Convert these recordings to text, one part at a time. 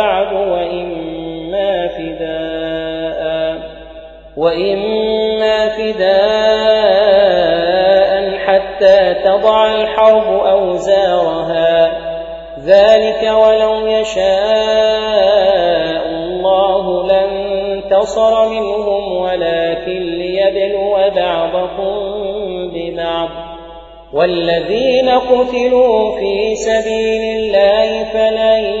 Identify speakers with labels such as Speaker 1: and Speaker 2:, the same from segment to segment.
Speaker 1: بعد وإما فداء وإما فداء حتى تضع الحرب أوزارها ذلك ولو يشاء الله لانتصر منهم ولكن ليبلو بعضكم ببعض والذين قتلوا في سبيل الله فلن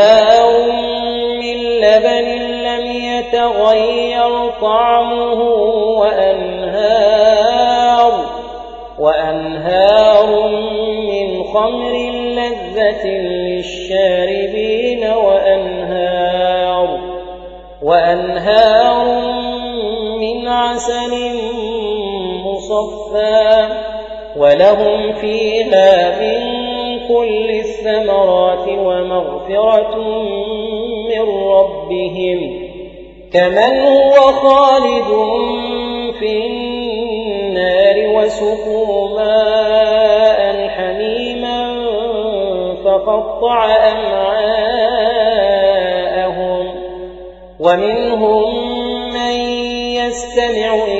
Speaker 1: من لبن لم يتغير طعمه وأنهار, وأنهار من خمر لذة للشاربين وأنهار, وأنهار من عسل مصفى ولهم فيها من كل الثمرات ومغفرة من ربهم كمن هو خالد في النار وسقوا ماء حميما فقطع أمعاءهم ومنهم من يستمع إليه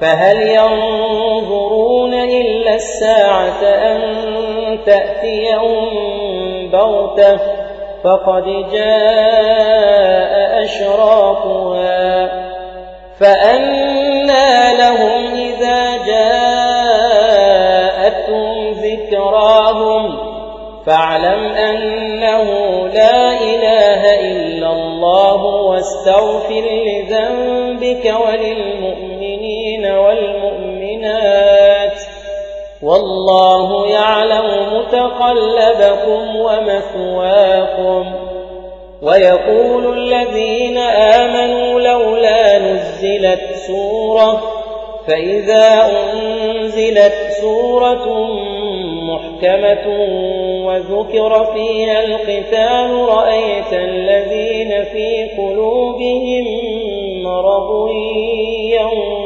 Speaker 1: فهل ينظرون إلا الساعة أن يوم بغتة فقد جاء أشراقها فأنا لهم إذا جاءتهم ذكراهم فاعلم أنه لا إله إلا الله واستغفر لذنبك وللمؤمنين والله يعلم متقلبكم ومثواكم ويقول الذين آمنوا لولا نزلت سورة فإذا أنزلت سورة محكمة وذكر فيها القتال رأيت الذين في قلوبهم مرض ينظرون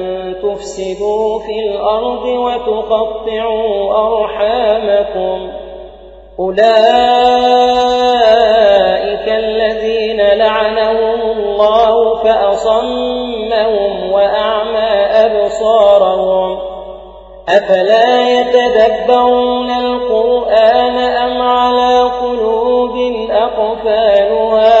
Speaker 1: تفسدوا في الأرض وتقطعوا أرحامكم أولئك الذين لعنهم الله فأصمهم وأعمى أبصارهم أفلا يتدبرون القرآن أم على قلوب أقفالها